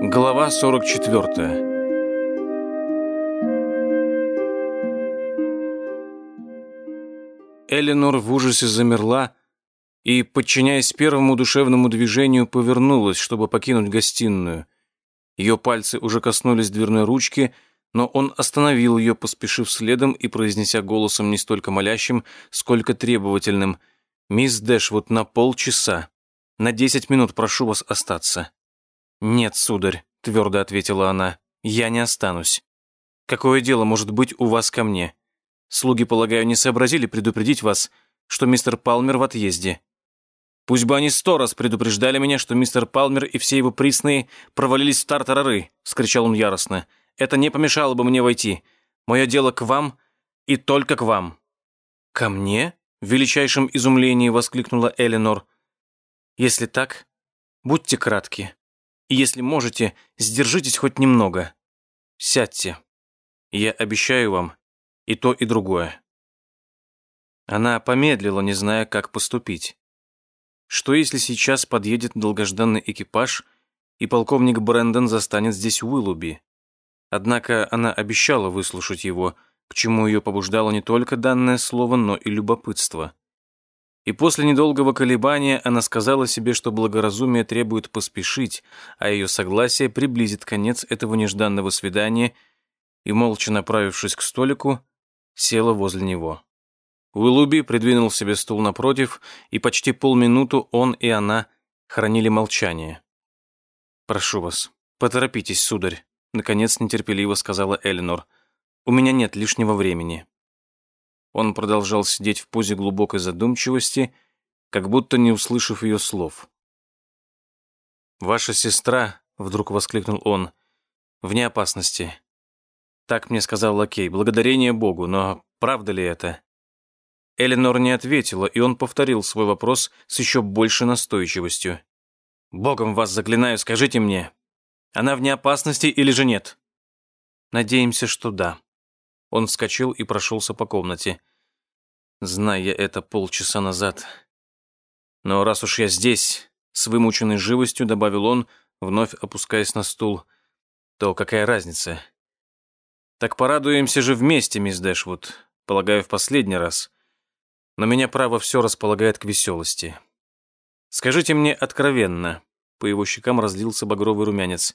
Глава 44 Эленор в ужасе замерла и, подчиняясь первому душевному движению, повернулась, чтобы покинуть гостиную. Ее пальцы уже коснулись дверной ручки, но он остановил ее, поспешив следом и произнеся голосом не столько молящим, сколько требовательным «Мисс Дэшвуд, на полчаса. На десять минут прошу вас остаться». «Нет, сударь», — твердо ответила она, — «я не останусь. Какое дело может быть у вас ко мне? Слуги, полагаю, не сообразили предупредить вас, что мистер Палмер в отъезде. Пусть бы они сто раз предупреждали меня, что мистер Палмер и все его присные провалились в тартарары», — скричал он яростно. «Это не помешало бы мне войти. Мое дело к вам и только к вам». «Ко мне?» — в величайшем изумлении воскликнула Эленор. «Если так, будьте кратки. И если можете, сдержитесь хоть немного. Сядьте. Я обещаю вам и то, и другое». Она помедлила, не зная, как поступить. Что если сейчас подъедет долгожданный экипаж, и полковник Брэндон застанет здесь Уиллуби? Однако она обещала выслушать его, к чему ее побуждало не только данное слово, но и любопытство. И после недолгого колебания она сказала себе, что благоразумие требует поспешить, а ее согласие приблизит конец этого нежданного свидания, и, молча направившись к столику, села возле него. Уиллуби придвинул себе стул напротив, и почти полминуту он и она хранили молчание. «Прошу вас, поторопитесь, сударь», — наконец нетерпеливо сказала Эленор. «У меня нет лишнего времени». Он продолжал сидеть в позе глубокой задумчивости, как будто не услышав ее слов. «Ваша сестра», — вдруг воскликнул он, — «вне опасности». Так мне сказал лакей, благодарение Богу, но правда ли это? Эленор не ответила, и он повторил свой вопрос с еще большей настойчивостью. «Богом вас заклинаю, скажите мне, она вне опасности или же нет?» «Надеемся, что да». Он вскочил и прошелся по комнате. Зная это полчаса назад. Но раз уж я здесь, с вымученной живостью, добавил он, вновь опускаясь на стул, то какая разница? Так порадуемся же вместе, мисс Дэшвуд, полагаю, в последний раз но меня право все располагает к веселости. Скажите мне откровенно, по его щекам разлился багровый румянец,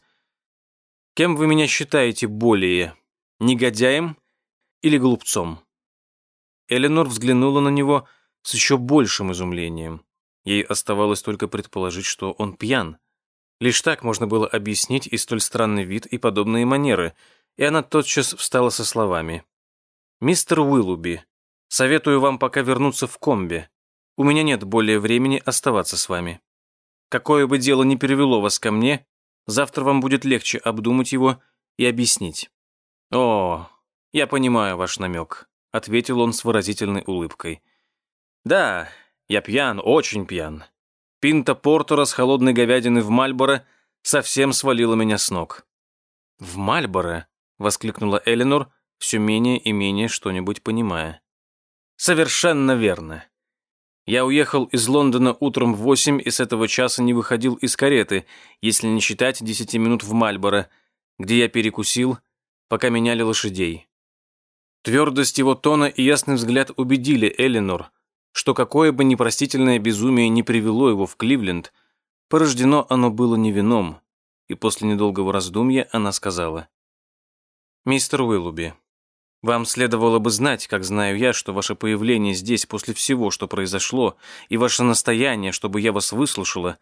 кем вы меня считаете более, негодяем или глупцом? Эленор взглянула на него с еще большим изумлением. Ей оставалось только предположить, что он пьян. Лишь так можно было объяснить и столь странный вид, и подобные манеры, и она тотчас встала со словами. «Мистер Уиллуби, Советую вам пока вернуться в комби. У меня нет более времени оставаться с вами. Какое бы дело ни перевело вас ко мне, завтра вам будет легче обдумать его и объяснить». «О, я понимаю ваш намек», — ответил он с выразительной улыбкой. «Да, я пьян, очень пьян. Пинта Портера с холодной говядины в Мальборо совсем свалила меня с ног». «В Мальборо?» — воскликнула Эленор, все менее и менее что-нибудь понимая. Совершенно верно. Я уехал из Лондона утром в восемь и с этого часа не выходил из кареты, если не считать десяти минут в Мальборо, где я перекусил, пока меняли лошадей. Твердость его тона и ясный взгляд убедили Эленор, что какое бы непростительное безумие не привело его в Кливленд, порождено оно было не вином, и после недолгого раздумья она сказала, «Мистер Уиллуби, вам следовало бы знать, как знаю я, что ваше появление здесь после всего, что произошло, и ваше настояние, чтобы я вас выслушала,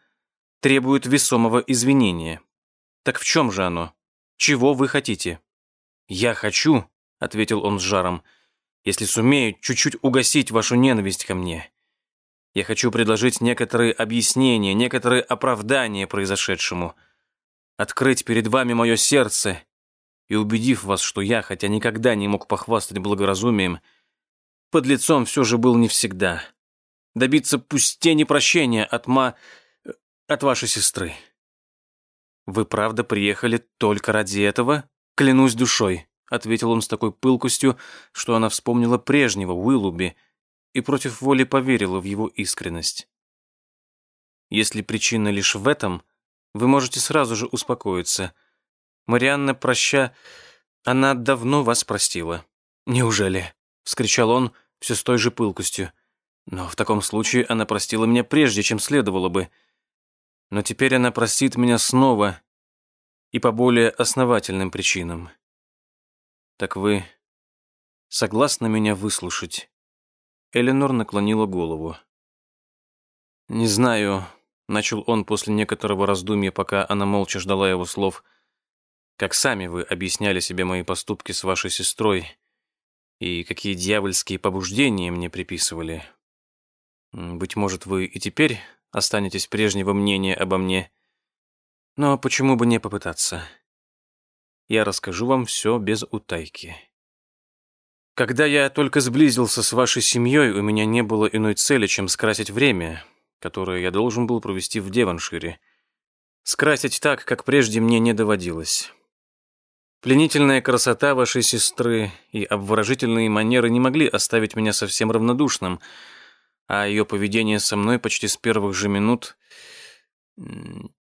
требует весомого извинения. Так в чем же оно? Чего вы хотите? Я хочу, ответил он с жаром, если сумею чуть-чуть угасить вашу ненависть ко мне. Я хочу предложить некоторые объяснения, некоторые оправдания произошедшему, открыть перед вами мое сердце и убедив вас, что я, хотя никогда не мог похвастать благоразумием, под лицом все же был не всегда. Добиться пусть прощения от ма... от вашей сестры. «Вы правда приехали только ради этого? Клянусь душой», — ответил он с такой пылкостью, что она вспомнила прежнего Уиллуби и против воли поверила в его искренность. «Если причина лишь в этом, вы можете сразу же успокоиться. Марианна проща... Она давно вас простила». «Неужели?» — вскричал он все с той же пылкостью. «Но в таком случае она простила меня прежде, чем следовало бы. Но теперь она простит меня снова и по более основательным причинам. Так вы согласны меня выслушать?» Эленор наклонила голову. «Не знаю», — начал он после некоторого раздумья, пока она молча ждала его слов, «как сами вы объясняли себе мои поступки с вашей сестрой и какие дьявольские побуждения мне приписывали. Быть может, вы и теперь останетесь прежнего мнения обо мне, но почему бы не попытаться? Я расскажу вам все без утайки». Когда я только сблизился с вашей семьей, у меня не было иной цели, чем скрасить время, которое я должен был провести в Деваншире. Скрасить так, как прежде мне не доводилось. Пленительная красота вашей сестры и обворожительные манеры не могли оставить меня совсем равнодушным, а ее поведение со мной почти с первых же минут...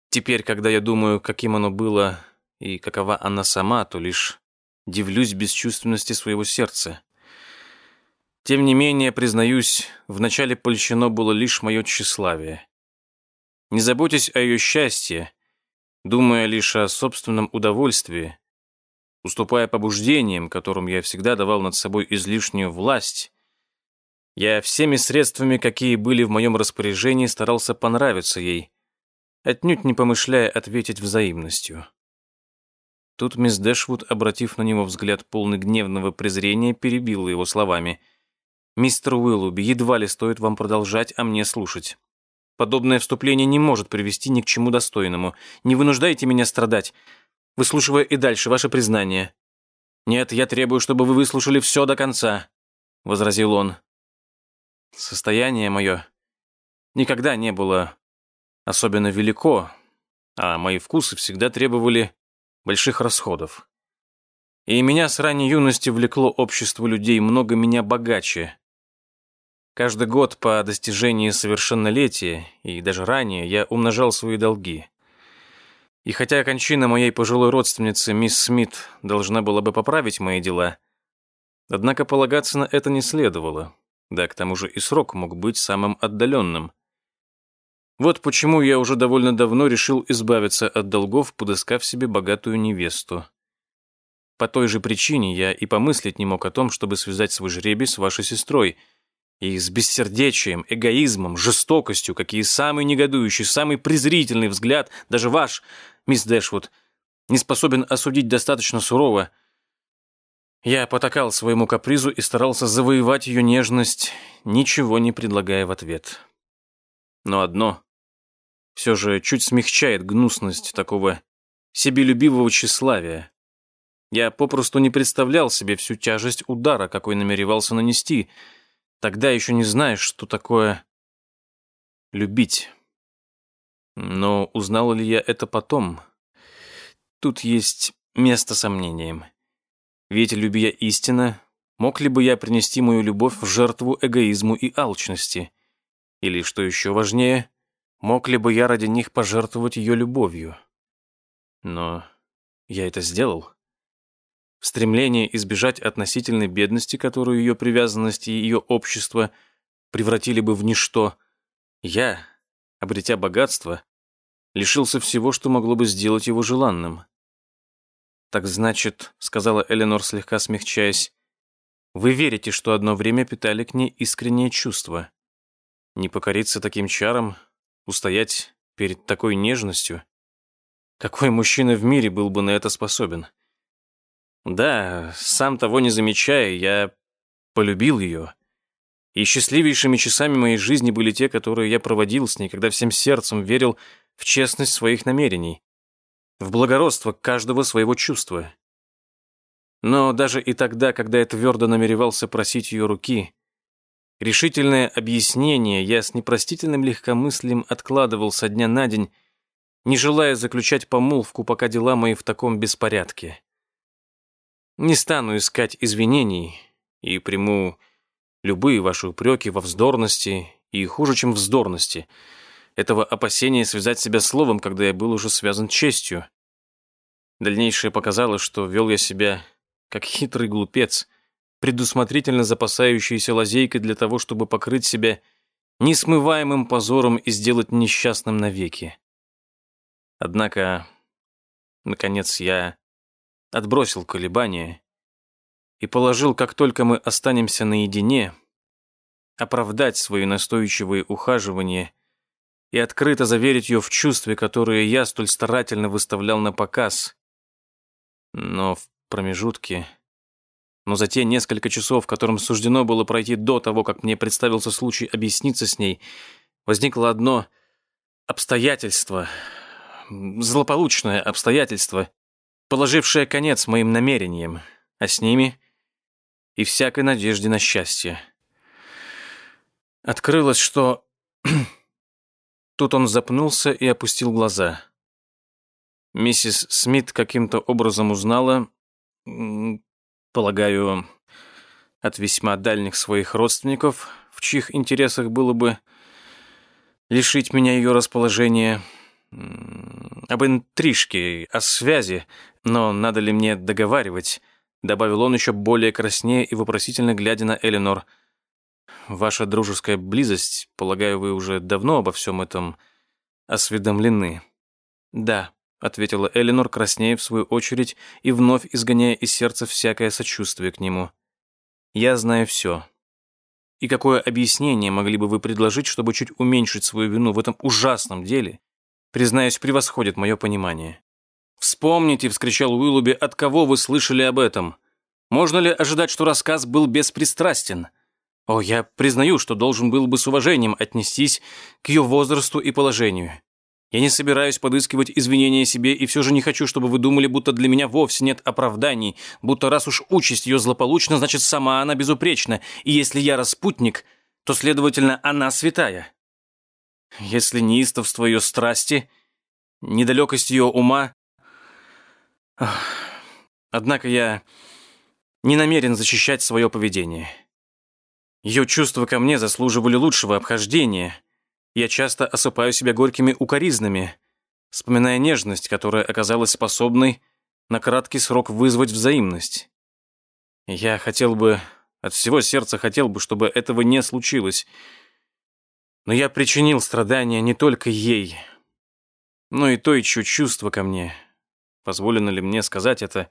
Теперь, когда я думаю, каким оно было и какова она сама, то лишь дивлюсь бесчувственности своего сердца. Тем не менее, признаюсь, вначале польщено было лишь мое тщеславие. Не заботясь о ее счастье, думая лишь о собственном удовольствии, уступая побуждениям, которым я всегда давал над собой излишнюю власть, я всеми средствами, какие были в моем распоряжении, старался понравиться ей, отнюдь не помышляя ответить взаимностью. Тут мисс Дэшвуд, обратив на него взгляд полный гневного презрения, перебила его словами. «Мистер Уиллуби, едва ли стоит вам продолжать, а мне слушать. Подобное вступление не может привести ни к чему достойному. Не вынуждайте меня страдать, выслушивая и дальше ваше признание». «Нет, я требую, чтобы вы выслушали все до конца», — возразил он. «Состояние мое никогда не было особенно велико, а мои вкусы всегда требовали больших расходов. И меня с ранней юности влекло общество людей много меня богаче. Каждый год по достижении совершеннолетия и даже ранее я умножал свои долги. И хотя кончина моей пожилой родственницы, мисс Смит, должна была бы поправить мои дела, однако полагаться на это не следовало, да к тому же и срок мог быть самым отдаленным. Вот почему я уже довольно давно решил избавиться от долгов, подыскав себе богатую невесту. По той же причине я и помыслить не мог о том, чтобы связать свой жребий с вашей сестрой. И с бессердечием, эгоизмом, жестокостью, какие самый негодующий, самый презрительный взгляд, даже ваш, мисс Дэшвуд, не способен осудить достаточно сурово. Я потакал своему капризу и старался завоевать ее нежность, ничего не предлагая в ответ. Но одно все же чуть смягчает гнусность такого себелюбивого тщеславия. Я попросту не представлял себе всю тяжесть удара, какой намеревался нанести. Тогда еще не знаешь, что такое любить. Но узнал ли я это потом? Тут есть место сомнениям. Ведь, любя истинно, мог ли бы я принести мою любовь в жертву эгоизму и алчности? Или, что еще важнее, Мог ли бы я ради них пожертвовать ее любовью? Но я это сделал. В стремлении избежать относительной бедности, которую ее привязанность и ее общество превратили бы в ничто, я, обретя богатство, лишился всего, что могло бы сделать его желанным. «Так значит», — сказала Эленор, слегка смягчаясь, «вы верите, что одно время питали к ней искреннее чувство. Не покориться таким чарам Устоять перед такой нежностью? Какой мужчина в мире был бы на это способен? Да, сам того не замечая, я полюбил ее. И счастливейшими часами моей жизни были те, которые я проводил с ней, когда всем сердцем верил в честность своих намерений, в благородство каждого своего чувства. Но даже и тогда, когда я твердо намеревался просить ее руки, Решительное объяснение я с непростительным легкомыслием откладывал со дня на день, не желая заключать помолвку, пока дела мои в таком беспорядке. Не стану искать извинений и приму любые ваши упреки во вздорности и хуже, чем вздорности. этого опасения связать себя словом, когда я был уже связан честью. Дальнейшее показало, что вел я себя как хитрый глупец, предусмотрительно запасающийся лазейкой для того, чтобы покрыть себя несмываемым позором и сделать несчастным навеки. Однако, наконец, я отбросил колебания и положил, как только мы останемся наедине, оправдать свои настойчивые ухаживания и открыто заверить ее в чувстве, которое я столь старательно выставлял на показ. Но в промежутке, но за те несколько часов, которым суждено было пройти до того, как мне представился случай объясниться с ней, возникло одно обстоятельство, злополучное обстоятельство, положившее конец моим намерениям, а с ними и всякой надежде на счастье. Открылось, что... Тут он запнулся и опустил глаза. Миссис Смит каким-то образом узнала, полагаю, от весьма дальних своих родственников, в чьих интересах было бы лишить меня ее расположения, об интрижке, о связи, но надо ли мне договаривать, добавил он еще более краснее и вопросительно глядя на Эленор – ваша дружеская близость, полагаю, вы уже давно обо всем этом осведомлены». «Да», — ответила Эленор, краснея в свою очередь и вновь изгоняя из сердца всякое сочувствие к нему. «Я знаю все. И какое объяснение могли бы вы предложить, чтобы чуть уменьшить свою вину в этом ужасном деле? Признаюсь, превосходит мое понимание». «Вспомните», — вскричал Уиллуби, — «от кого вы слышали об этом? Можно ли ожидать, что рассказ был беспристрастен?» О, я признаю, что должен был бы с уважением отнестись к ее возрасту и положению. Я не собираюсь подыскивать извинения себе и все же не хочу, чтобы вы думали, будто для меня вовсе нет оправданий, будто раз уж участь ее злополучна, значит, сама она безупречна, и если я распутник, то, следовательно, она святая. Если неистовство ее страсти, недалекость ее ума... Однако я не намерен защищать свое поведение. Ее чувства ко мне заслуживали лучшего обхождения. Я часто осыпаю себя горькими укоризнами, вспоминая нежность, которая оказалась способной на краткий срок вызвать взаимность. Я хотел бы, от всего сердца хотел бы, чтобы этого не случилось. Но я причинил страдания не только ей, но и той, чье чувство ко мне, позволено ли мне сказать это,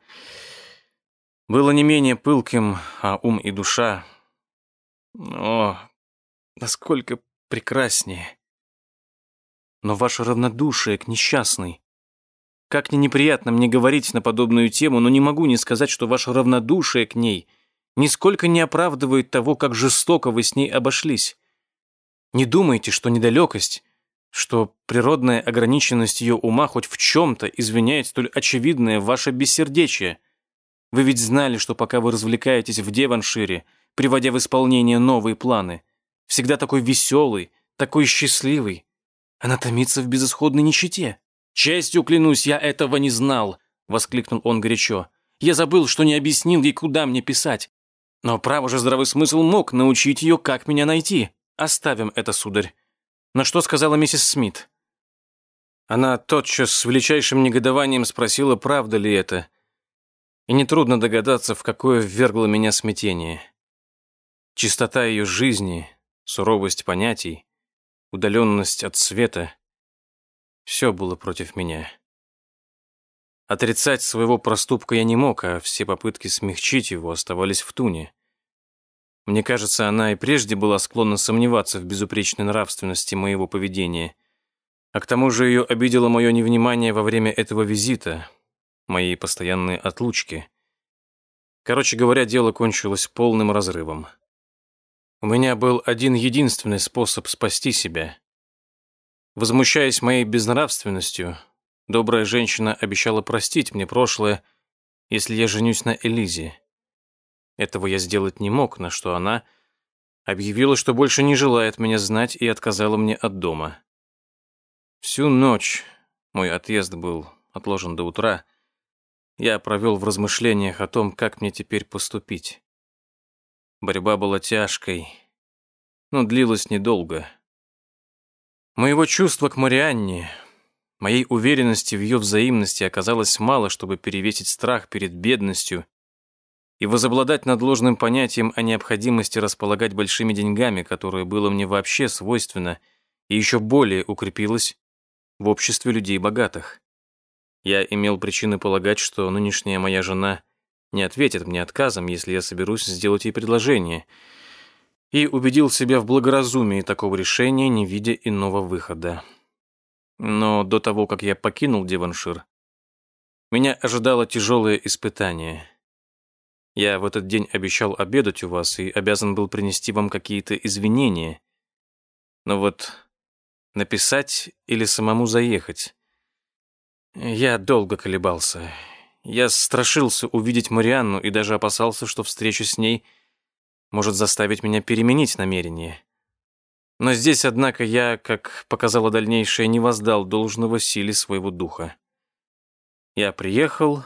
было не менее пылким, а ум и душа о, насколько прекраснее. Но ваше равнодушие к несчастной. Как ни неприятно мне говорить на подобную тему, но не могу не сказать, что ваше равнодушие к ней нисколько не оправдывает того, как жестоко вы с ней обошлись. Не думайте, что недалекость, что природная ограниченность ее ума хоть в чем-то извиняет столь очевидное ваше бессердечие. Вы ведь знали, что пока вы развлекаетесь в Деваншире, приводя в исполнение новые планы. Всегда такой веселый, такой счастливый. Она томится в безысходной нищете. «Честью клянусь, я этого не знал!» — воскликнул он горячо. «Я забыл, что не объяснил ей, куда мне писать. Но право же здравый смысл мог научить ее, как меня найти. Оставим это, сударь. На что сказала миссис Смит?» Она тотчас с величайшим негодованием спросила, правда ли это. И нетрудно догадаться, в какое ввергло меня смятение. Чистота ее жизни, суровость понятий, удаленность от света — все было против меня. Отрицать своего проступка я не мог, а все попытки смягчить его оставались в туне. Мне кажется, она и прежде была склонна сомневаться в безупречной нравственности моего поведения. А к тому же ее обидело мое невнимание во время этого визита, моей постоянной отлучки. Короче говоря, дело кончилось полным разрывом. У меня был один единственный способ спасти себя. Возмущаясь моей безнравственностью, добрая женщина обещала простить мне прошлое, если я женюсь на Элизе. Этого я сделать не мог, на что она объявила, что больше не желает меня знать и отказала мне от дома. Всю ночь, мой отъезд был отложен до утра, я провел в размышлениях о том, как мне теперь поступить. Борьба была тяжкой, но длилась недолго. Моего чувства к Марианне, моей уверенности в ее взаимности оказалось мало, чтобы перевесить страх перед бедностью и возобладать над ложным понятием о необходимости располагать большими деньгами, которое было мне вообще свойственно и еще более укрепилось в обществе людей богатых. Я имел причины полагать, что нынешняя моя жена не ответит мне отказом, если я соберусь сделать ей предложение — и убедил себя в благоразумии такого решения, не видя иного выхода. Но до того, как я покинул Деваншир, меня ожидало тяжелое испытание. Я в этот день обещал обедать у вас и обязан был принести вам какие-то извинения. Но вот написать или самому заехать? Я долго колебался. Я страшился увидеть Марианну и даже опасался, что встреча с ней — может заставить меня переменить намерение. Но здесь, однако, я, как показало дальнейшее, не воздал должного силе своего духа. Я приехал,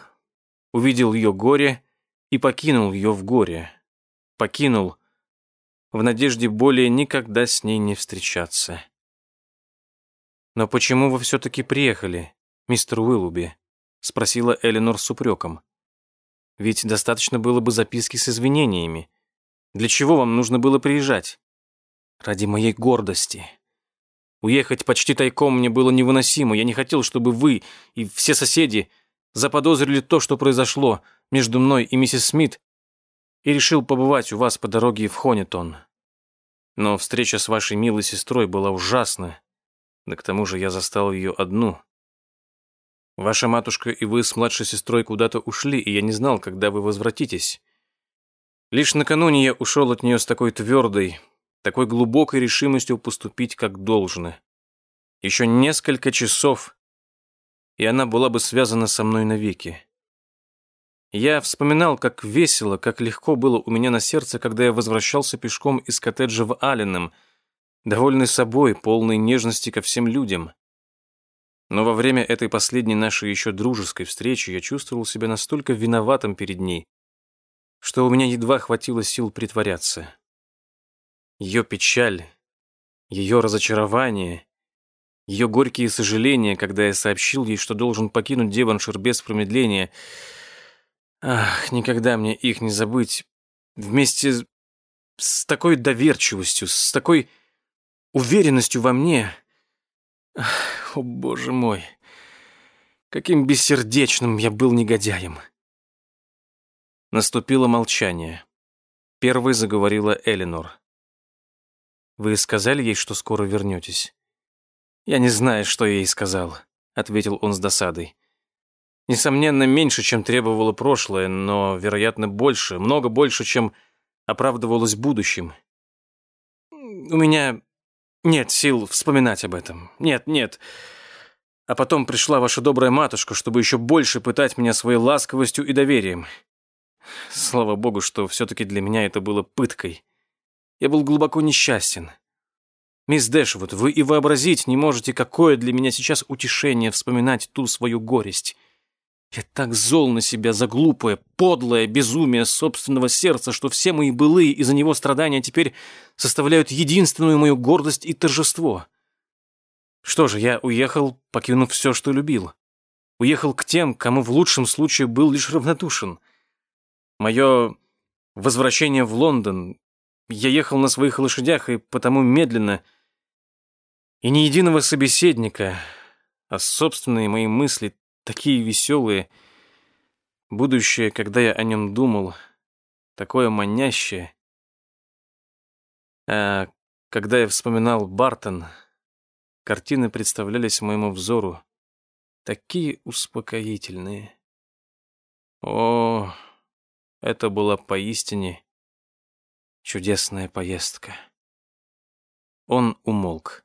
увидел ее горе и покинул ее в горе. Покинул в надежде более никогда с ней не встречаться. «Но почему вы все-таки приехали, мистер Уиллуби?» — спросила Эленор с упреком. «Ведь достаточно было бы записки с извинениями. Для чего вам нужно было приезжать? Ради моей гордости. Уехать почти тайком мне было невыносимо. Я не хотел, чтобы вы и все соседи заподозрили то, что произошло между мной и миссис Смит, и решил побывать у вас по дороге в Хонитон. Но встреча с вашей милой сестрой была ужасна. Да к тому же я застал ее одну. Ваша матушка и вы с младшей сестрой куда-то ушли, и я не знал, когда вы возвратитесь. Лишь накануне я ушел от нее с такой твердой, такой глубокой решимостью поступить как должно. Еще несколько часов, и она была бы связана со мной навеки. Я вспоминал, как весело, как легко было у меня на сердце, когда я возвращался пешком из коттеджа в Алленом, довольный собой, полный нежности ко всем людям. Но во время этой последней нашей еще дружеской встречи я чувствовал себя настолько виноватым перед ней, что у меня едва хватило сил притворяться. Ее печаль, ее разочарование, ее горькие сожаления, когда я сообщил ей, что должен покинуть Деваншир без промедления. Ах, никогда мне их не забыть. Вместе с такой доверчивостью, с такой уверенностью во мне. Ах, о, боже мой, каким бессердечным я был негодяем. Наступило молчание. Первой заговорила Элинор. «Вы сказали ей, что скоро вернетесь?» «Я не знаю, что я ей сказал», — ответил он с досадой. «Несомненно, меньше, чем требовало прошлое, но, вероятно, больше, много больше, чем оправдывалось будущим. У меня нет сил вспоминать об этом. Нет, нет. А потом пришла ваша добрая матушка, чтобы еще больше пытать меня своей ласковостью и доверием. Слава богу, что все-таки для меня это было пыткой. Я был глубоко несчастен. Мисс Дэшвуд, вы и вообразить не можете, какое для меня сейчас утешение вспоминать ту свою горесть. Я так зол на себя за глупое, подлое безумие собственного сердца, что все мои былые из-за него страдания теперь составляют единственную мою гордость и торжество. Что же, я уехал, покинув все, что любил. Уехал к тем, кому в лучшем случае был лишь равнодушен — Мое возвращение в Лондон. Я ехал на своих лошадях и потому медленно. И ни единого собеседника, а собственные мои мысли такие веселые. Будущее, когда я о нем думал, такое манящее. А когда я вспоминал Бартон, картины представлялись моему взору такие успокоительные. О, это была поистине чудесная поездка. Он умолк.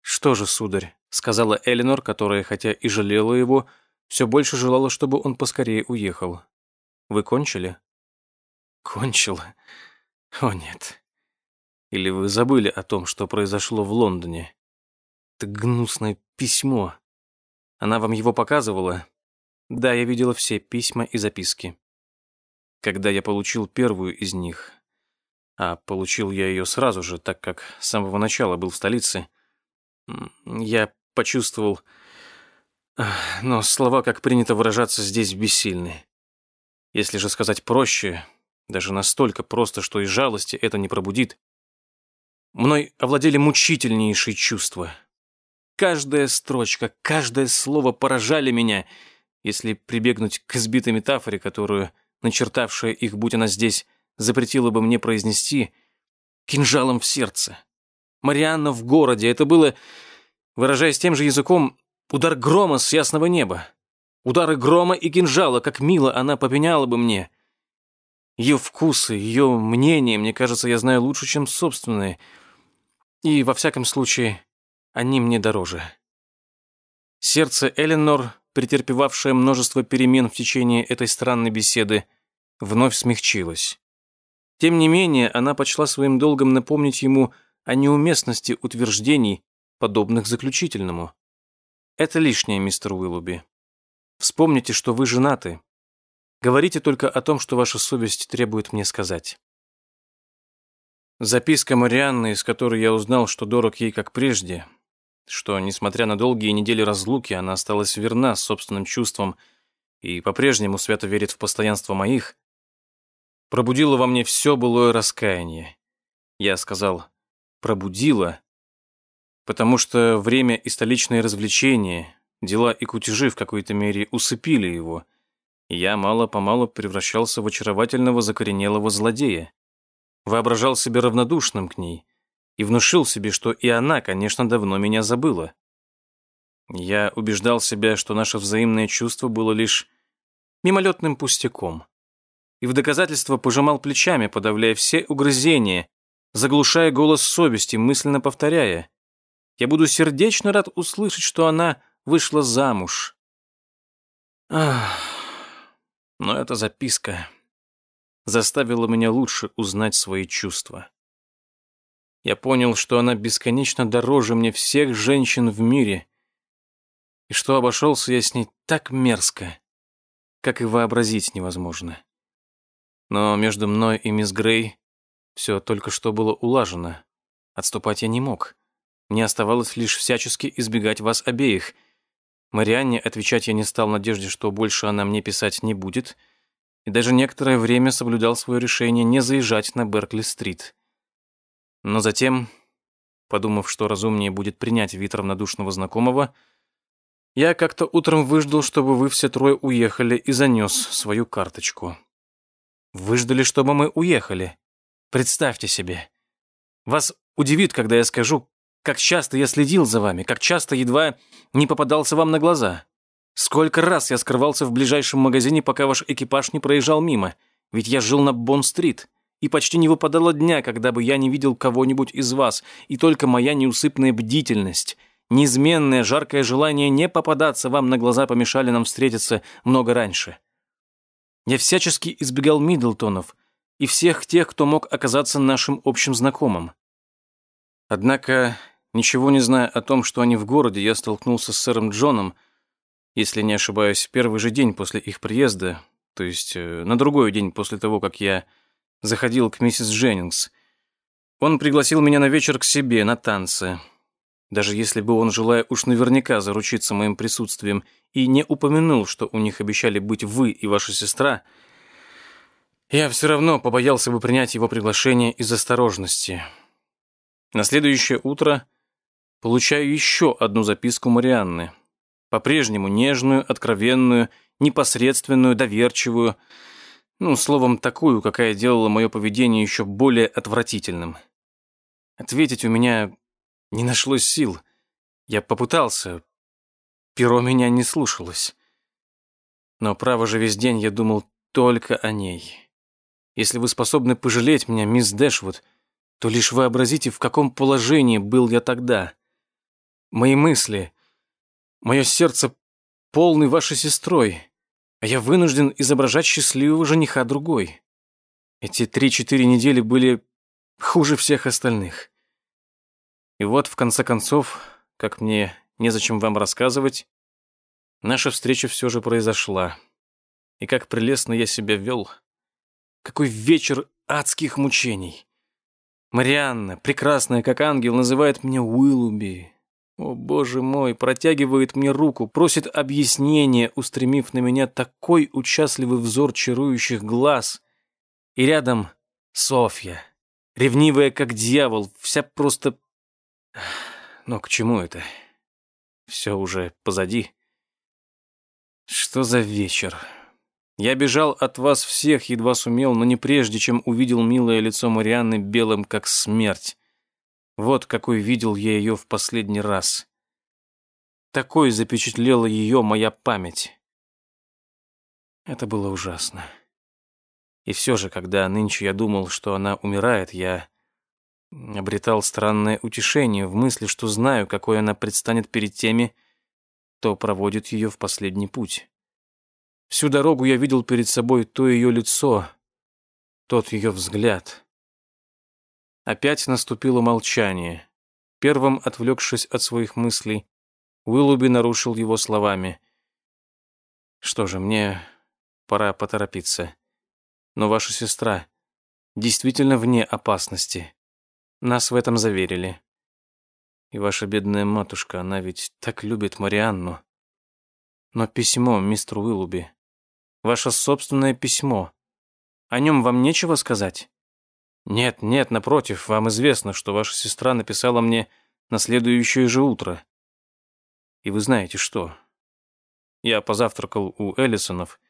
«Что же, сударь», — сказала Эленор, которая, хотя и жалела его, все больше желала, чтобы он поскорее уехал. «Вы кончили?» «Кончила? О, нет. Или вы забыли о том, что произошло в Лондоне? Это гнусное письмо. Она вам его показывала?» «Да, я видела все письма и записки когда я получил первую из них, а получил я ее сразу же, так как с самого начала был в столице, Я почувствовал... Но слова, как принято выражаться, здесь бессильны. Если же сказать проще, даже настолько просто, что и жалости это не пробудит, мной овладели мучительнейшие чувства. Каждая строчка, каждое слово поражали меня, если прибегнуть к избитой метафоре, которую, начертавшая их, будь она здесь, запретила бы мне произнести, кинжалом в сердце. Марианна в городе, это было, выражаясь тем же языком, удар грома с ясного неба. Удары грома и кинжала, как мило она попеняла бы мне. Ее вкусы, ее мнение, мне кажется, я знаю лучше, чем собственные. И, во всяком случае, они мне дороже. Сердце Эленор, претерпевавшее множество перемен в течение этой странной беседы, вновь смягчилось. Тем не менее, она почла своим долгом напомнить ему о неуместности утверждений, подобных заключительному. Это лишнее, мистер Уиллуби. Вспомните, что вы женаты. Говорите только о том, что ваша совесть требует мне сказать. Записка Марианны, из которой я узнал, что дорог ей как прежде, что, несмотря на долгие недели разлуки, она осталась верна собственным чувствам и по-прежнему свято верит в постоянство моих, пробудила во мне все былое раскаяние. Я сказал «пробудила», потому что время и столичные развлечения, дела и кутежи в какой-то мере усыпили его, и я мало-помалу превращался в очаровательного закоренелого злодея воображал себя равнодушным к ней и внушил себе, что и она, конечно, давно меня забыла. Я убеждал себя, что наше взаимное чувство было лишь мимолетным пустяком, и в доказательство пожимал плечами, подавляя все угрызения, заглушая голос совести, мысленно повторяя «Я буду сердечно рад услышать, что она вышла замуж». Ах, но эта записка заставила меня лучше узнать свои чувства. Я понял, что она бесконечно дороже мне всех женщин в мире, и что обошелся я с ней так мерзко, как и вообразить невозможно. Но между мной и мисс Грей все только что было улажено. Отступать я не мог. Мне оставалось лишь всячески избегать вас обеих. Марианне отвечать я не стал в надежде, что больше она мне писать не будет — и даже некоторое время соблюдал свое решение не заезжать на Беркли-стрит. Но затем, подумав, что разумнее будет принять вид равнодушного знакомого, я как-то утром выждал, чтобы вы все трое уехали и занес свою карточку. Выждали, чтобы мы уехали. Представьте себе. Вас удивит, когда я скажу, как часто я следил за вами, как часто едва не попадался вам на глаза. Сколько раз я скрывался в ближайшем магазине, пока ваш экипаж не проезжал мимо, ведь я жил на Бонн-стрит, и почти не выпадало дня, когда бы я не видел кого-нибудь из вас, и только моя неусыпная бдительность, неизменное жаркое желание не попадаться вам на глаза помешали нам встретиться много раньше. Я всячески избегал Миддлтонов и всех тех, кто мог оказаться нашим общим знакомым. Однако, ничего не зная о том, что они в городе, я столкнулся с сэром Джоном, если не ошибаюсь, первый же день после их приезда, то есть э, на другой день после того, как я заходил к миссис Дженнингс. Он пригласил меня на вечер к себе, на танцы. Даже если бы он, желая уж наверняка заручиться моим присутствием, и не упомянул, что у них обещали быть вы и ваша сестра, я все равно побоялся бы принять его приглашение из осторожности. На следующее утро получаю еще одну записку Марианны — по-прежнему нежную, откровенную, непосредственную, доверчивую, ну, словом, такую, какая делала мое поведение еще более отвратительным. Ответить у меня не нашлось сил. Я попытался. Перо меня не слушалось. Но, право же, весь день я думал только о ней. Если вы способны пожалеть меня, мисс Дэшвуд, то лишь вообразите, в каком положении был я тогда. Мои мысли, Мое сердце полный вашей сестрой, а я вынужден изображать счастливого жениха другой. Эти три-четыре недели были хуже всех остальных. И вот, в конце концов, как мне незачем вам рассказывать, наша встреча все же произошла. И как прелестно я себя вел. Какой вечер адских мучений. Марианна, прекрасная как ангел, называет меня Уиллуби. О, боже мой, протягивает мне руку, просит объяснения, устремив на меня такой участливый взор чарующих глаз. И рядом Софья, ревнивая как дьявол, вся просто... Но к чему это? Все уже позади. Что за вечер? Я бежал от вас всех, едва сумел, но не прежде, чем увидел милое лицо Марианны белым, как смерть. Вот какой видел я ее в последний раз. Такой запечатлела ее моя память. Это было ужасно. И все же, когда нынче я думал, что она умирает, я обретал странное утешение в мысли, что знаю, какой она предстанет перед теми, кто проводит ее в последний путь. Всю дорогу я видел перед собой то ее лицо, тот ее взгляд. Опять наступило молчание. Первым, отвлекшись от своих мыслей, Уиллуби нарушил его словами. «Что же, мне пора поторопиться. Но ваша сестра действительно вне опасности. Нас в этом заверили. И ваша бедная матушка, она ведь так любит Марианну. Но письмо, мистер Уиллуби, Ваше собственное письмо. О нем вам нечего сказать? Нет, нет, напротив, вам известно, что ваша сестра написала мне на следующее же утро. И вы знаете что? Я позавтракал у Эллисонов,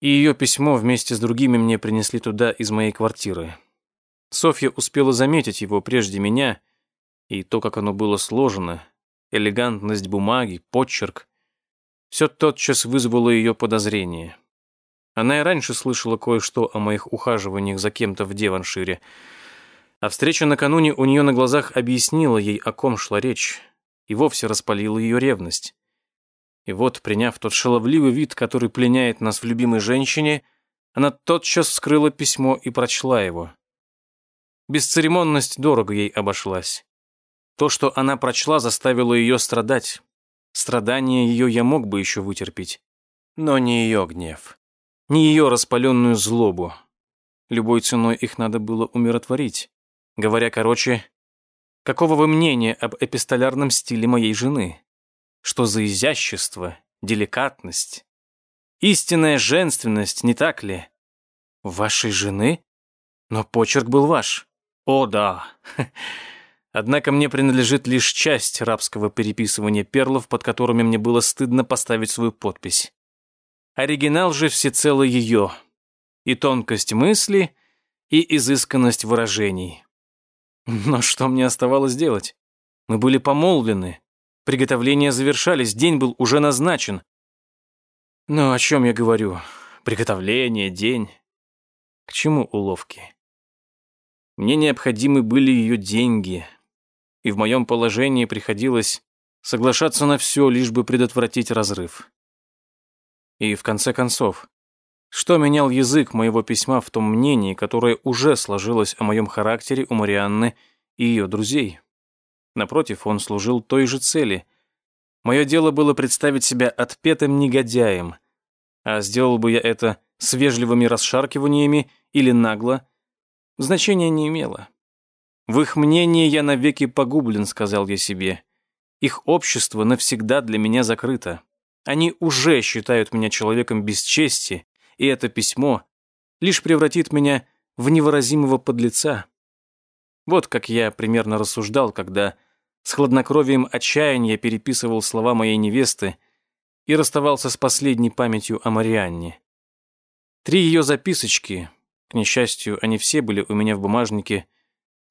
и ее письмо вместе с другими мне принесли туда из моей квартиры. Софья успела заметить его прежде меня, и то, как оно было сложено, элегантность бумаги, почерк, все тотчас вызвало ее подозрение. Она и раньше слышала кое-что о моих ухаживаниях за кем-то в Деваншире, а встреча накануне у нее на глазах объяснила ей, о ком шла речь, и вовсе распалила ее ревность. И вот, приняв тот шаловливый вид, который пленяет нас в любимой женщине, она тотчас вскрыла письмо и прочла его. Бесцеремонность дорого ей обошлась. То, что она прочла, заставило ее страдать. Страдания ее я мог бы еще вытерпеть, но не ее гнев не ее распаленную злобу. Любой ценой их надо было умиротворить. Говоря короче, какого вы мнения об эпистолярном стиле моей жены? Что за изящество, деликатность? Истинная женственность, не так ли? Вашей жены? Но почерк был ваш. О, да. Однако мне принадлежит лишь часть рабского переписывания перлов, под которыми мне было стыдно поставить свою подпись. Оригинал же всецело ее. И тонкость мысли, и изысканность выражений. Но что мне оставалось делать? Мы были помолвлены. Приготовления завершались, день был уже назначен. Но о чем я говорю? Приготовление, день. К чему уловки? Мне необходимы были ее деньги, и в моем положении приходилось соглашаться на все, лишь бы предотвратить разрыв. И в конце концов, что менял язык моего письма в том мнении, которое уже сложилось о моем характере у Марианны и ее друзей? Напротив, он служил той же цели. Мое дело было представить себя отпетым негодяем, а сделал бы я это с вежливыми расшаркиваниями или нагло, значения не имело. В их мнении я навеки погублен, сказал я себе. Их общество навсегда для меня закрыто. Они уже считают меня человеком без чести, и это письмо лишь превратит меня в невыразимого подлеца. Вот как я примерно рассуждал, когда с хладнокровием отчаяния переписывал слова моей невесты и расставался с последней памятью о Марианне. Три ее записочки, к несчастью, они все были у меня в бумажнике,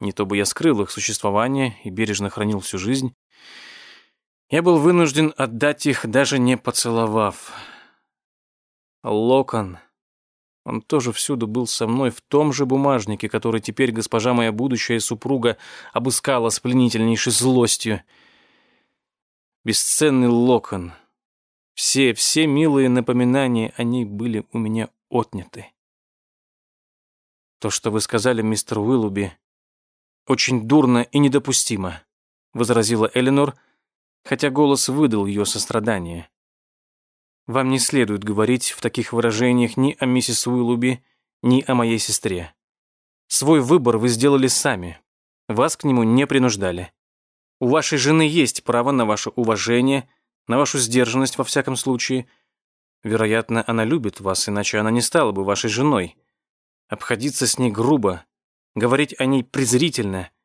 не то бы я скрыл их существование и бережно хранил всю жизнь, я был вынужден отдать их, даже не поцеловав. Локон. Он тоже всюду был со мной в том же бумажнике, который теперь госпожа моя будущая супруга обыскала с пленительнейшей злостью. Бесценный локон. Все, все милые напоминания они были у меня отняты. То, что вы сказали, мистер Уиллуби, очень дурно и недопустимо, возразила Эленор, — хотя голос выдал ее сострадание. «Вам не следует говорить в таких выражениях ни о миссис Уиллуби, ни о моей сестре. Свой выбор вы сделали сами. Вас к нему не принуждали. У вашей жены есть право на ваше уважение, на вашу сдержанность во всяком случае. Вероятно, она любит вас, иначе она не стала бы вашей женой. Обходиться с ней грубо, говорить о ней презрительно —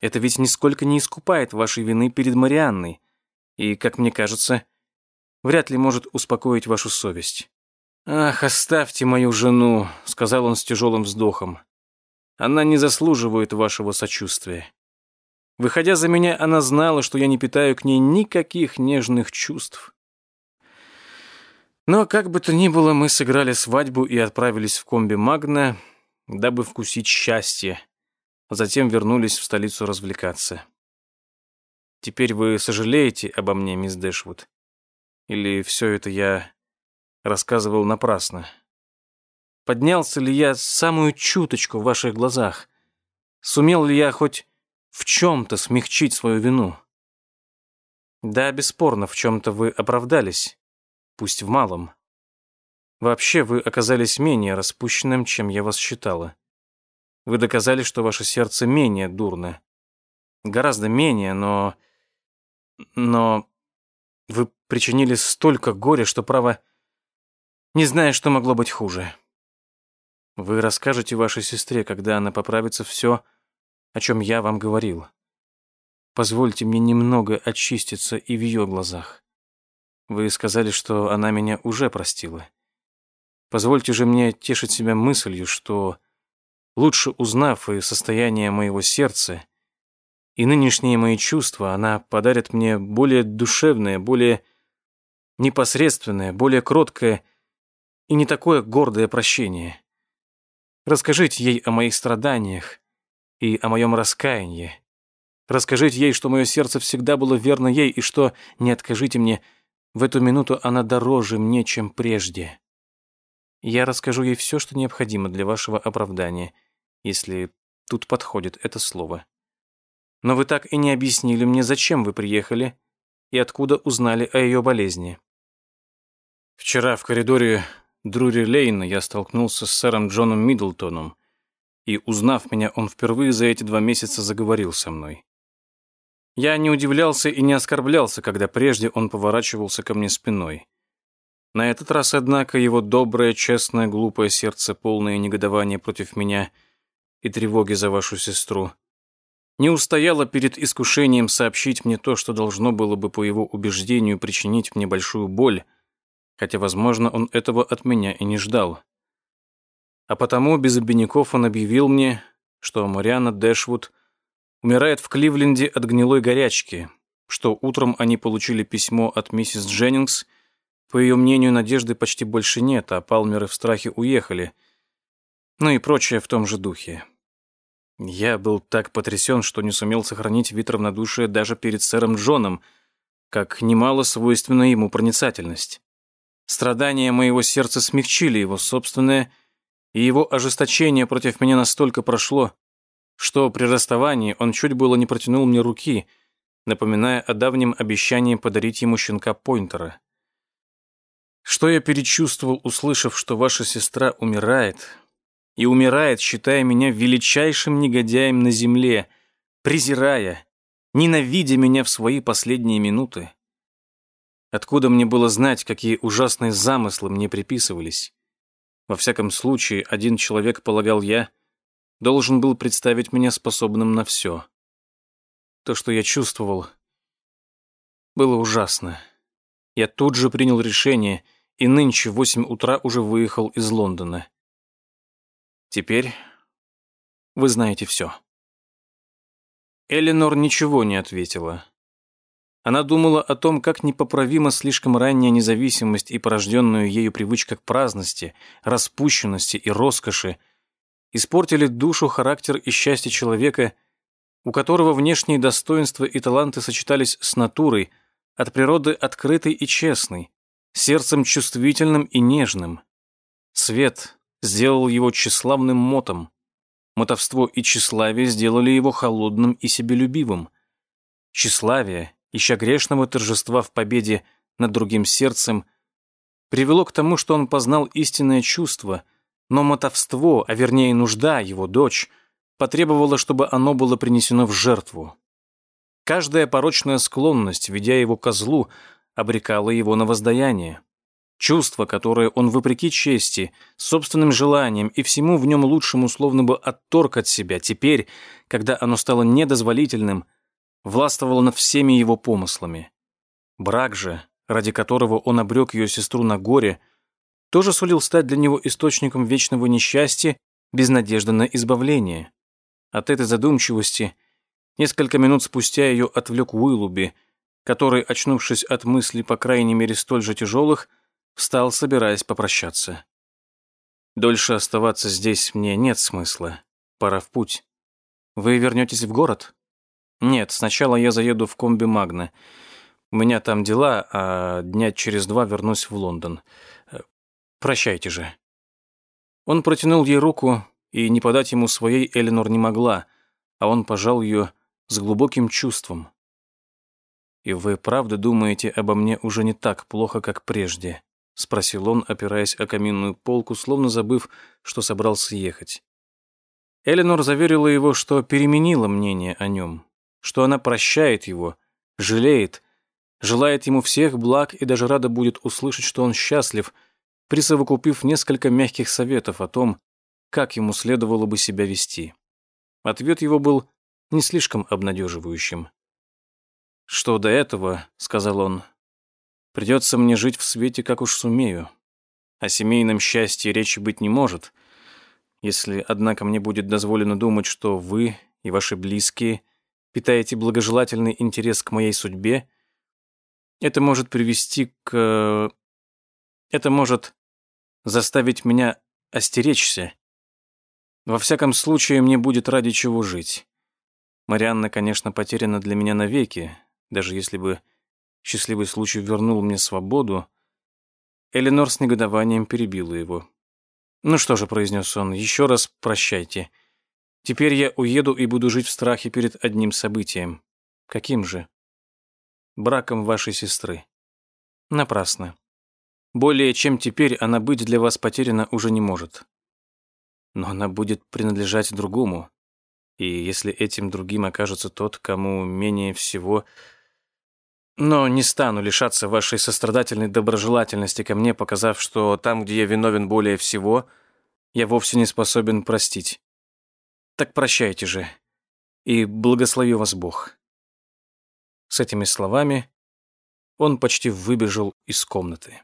это ведь нисколько не искупает вашей вины перед Марианной и, как мне кажется, вряд ли может успокоить вашу совесть. «Ах, оставьте мою жену», — сказал он с тяжелым вздохом. «Она не заслуживает вашего сочувствия. Выходя за меня, она знала, что я не питаю к ней никаких нежных чувств. Но, как бы то ни было, мы сыграли свадьбу и отправились в комби Магна, дабы вкусить счастье, а затем вернулись в столицу развлекаться. Теперь вы сожалеете обо мне, мисс Дэшвуд? Или все это я рассказывал напрасно? Поднялся ли я самую чуточку в ваших глазах? Сумел ли я хоть в чем-то смягчить свою вину? Да, бесспорно, в чем-то вы оправдались, пусть в малом. Вообще, вы оказались менее распущенным, чем я вас считала. Вы доказали, что ваше сердце менее дурно. Гораздо менее, но... Но... Вы причинили столько горя, что, право, не знаю, что могло быть хуже. Вы расскажете вашей сестре, когда она поправится, все, о чем я вам говорил. Позвольте мне немного очиститься и в ее глазах. Вы сказали, что она меня уже простила. Позвольте же мне тешить себя мыслью, что, лучше узнав и состояние моего сердца, и нынешние мои чувства, она подарит мне более душевное, более непосредственное, более кроткое и не такое гордое прощение. Расскажите ей о моих страданиях и о моем раскаянии. Расскажите ей, что мое сердце всегда было верно ей, и что, не откажите мне, в эту минуту она дороже мне, чем прежде. Я расскажу ей все, что необходимо для вашего оправдания, если тут подходит это слово. Но вы так и не объяснили мне, зачем вы приехали и откуда узнали о ее болезни. Вчера в коридоре Друри Лейна я столкнулся с сэром Джоном Миддлтоном, и, узнав меня, он впервые за эти два месяца заговорил со мной. Я не удивлялся и не оскорблялся, когда прежде он поворачивался ко мне спиной. На этот раз, однако, его доброе, честное, глупое сердце, полное негодования против меня и тревоги за вашу сестру, не устояло перед искушением сообщить мне то, что должно было бы, по его убеждению, причинить мне большую боль, хотя, возможно, он этого от меня и не ждал. А потому без обиняков он объявил мне, что Мариана Дэшвуд умирает в Кливленде от гнилой горячки, что утром они получили письмо от миссис Дженнингс, по ее мнению, надежды почти больше нет, а Палмеры в страхе уехали. Ну и прочее в том же духе. Я был так потрясен, что не сумел сохранить вид равнодушия даже перед сэром Джоном, как немало свойственна ему проницательность. Страдания моего сердца смягчили его собственное, и его ожесточение против меня настолько прошло, что при расставании он чуть было не протянул мне руки, напоминая о давнем обещании подарить ему щенка Пойнтера. Что я перечувствовал, услышав, что ваша сестра умирает, и умирает, считая меня величайшим негодяем на земле, презирая, ненавидя меня в свои последние минуты? Откуда мне было знать, какие ужасные замыслы мне приписывались? Во всяком случае, один человек, полагал я, должен был представить меня способным на все. То, что я чувствовал, было ужасно. Я тут же принял решение — и нынче в восемь утра уже выехал из Лондона. Теперь вы знаете все. Эленор ничего не ответила. Она думала о том, как непоправима слишком ранняя независимость и порожденную ею привычка к праздности, распущенности и роскоши испортили душу, характер и счастье человека, у которого внешние достоинства и таланты сочетались с натурой, от природы открытой и честной, сердцем чувствительным и нежным. Свет сделал его тщеславным мотом. Мотовство и тщеславие сделали его холодным и себелюбивым. Тщеславие, ища грешного торжества в победе над другим сердцем, привело к тому, что он познал истинное чувство, но мотовство, а вернее нужда, его дочь, потребовала, чтобы оно было принесено в жертву. Каждая порочная склонность, ведя его козлу, обрекала его на воздаяние. Чувство, которое он, вопреки чести, собственным желанием и всему в нем лучшему словно бы отторг от себя, теперь, когда оно стало недозволительным, властвовало над всеми его помыслами. Брак же, ради которого он обрек ее сестру на горе, тоже сулил стать для него источником вечного несчастья без надежды на избавление. От этой задумчивости несколько минут спустя ее отвлек Уиллуби, который, очнувшись от мыслей по крайней мере столь же тяжелых, встал, собираясь попрощаться. «Дольше оставаться здесь мне нет смысла. Пора в путь. Вы вернетесь в город?» «Нет, сначала я заеду в комби Магна. У меня там дела, а дня через два вернусь в Лондон. Э, прощайте же». Он протянул ей руку, и не подать ему своей Эленор не могла, а он пожал ее с глубоким чувством. «И вы правда думаете обо мне уже не так плохо, как прежде?» — спросил он, опираясь о каминную полку, словно забыв, что собрался ехать. Эленор заверила его, что переменила мнение о нем, что она прощает его, жалеет, желает ему всех благ и даже рада будет услышать, что он счастлив, присовокупив несколько мягких советов о том, как ему следовало бы себя вести. Ответ его был не слишком обнадеживающим. «Что до этого, — сказал он, — придется мне жить в свете, как уж сумею. О семейном счастье речи быть не может. Если, однако, мне будет дозволено думать, что вы и ваши близкие питаете благожелательный интерес к моей судьбе, это может привести к... Это может заставить меня остеречься. Во всяком случае, мне будет ради чего жить. Марианна, конечно, потеряна для меня навеки, даже если бы счастливый случай вернул мне свободу. Эленор с негодованием перебила его. «Ну что же», — произнес он, — «еще раз прощайте. Теперь я уеду и буду жить в страхе перед одним событием. Каким же?» «Браком вашей сестры». «Напрасно. Более чем теперь она быть для вас потеряна уже не может. Но она будет принадлежать другому. И если этим другим окажется тот, кому менее всего... Но не стану лишаться вашей сострадательной доброжелательности ко мне, показав, что там, где я виновен более всего, я вовсе не способен простить. Так прощайте же, и благослови вас Бог». С этими словами он почти выбежал из комнаты.